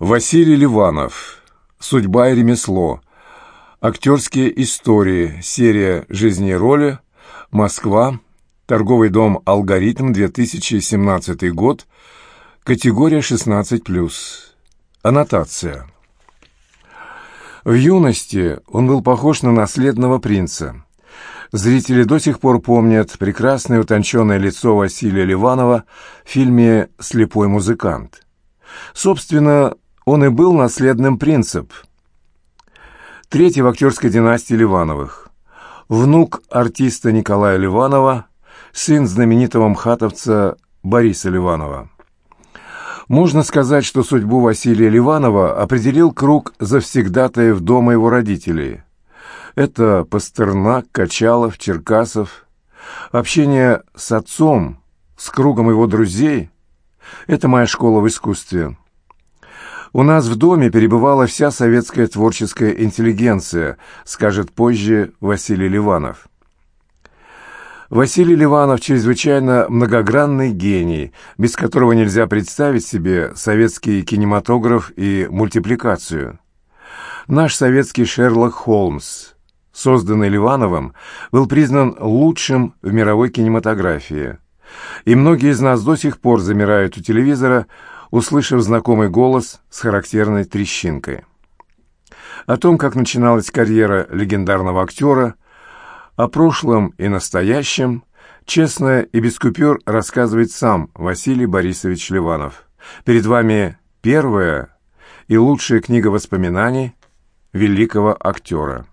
Василий Ливанов. Судьба и ремесло. Актерские истории. Серия «Жизни и роли». Москва. Торговый дом «Алгоритм», 2017 год. Категория 16+. Аннотация. В юности он был похож на наследного принца. Зрители до сих пор помнят прекрасное утонченное лицо Василия Ливанова в фильме «Слепой музыкант». Собственно, он и был наследным принцип. Третий в актерской династии Ливановых. Внук артиста Николая Ливанова, сын знаменитого мхатовца Бориса Ливанова. Можно сказать, что судьбу Василия Ливанова определил круг завсегдатаев дома его родителей. Это Пастернак, Качалов, Черкасов. Общение с отцом, с кругом его друзей – это моя школа в искусстве. У нас в доме перебывала вся советская творческая интеллигенция, скажет позже Василий Ливанов. Василий Ливанов чрезвычайно многогранный гений, без которого нельзя представить себе советский кинематограф и мультипликацию. Наш советский Шерлок Холмс, созданный Ливановым, был признан лучшим в мировой кинематографии. И многие из нас до сих пор замирают у телевизора, услышав знакомый голос с характерной трещинкой. О том, как начиналась карьера легендарного актера, о прошлом и настоящем, честно и без купюр рассказывает сам Василий Борисович Ливанов. Перед вами первая и лучшая книга воспоминаний великого актера.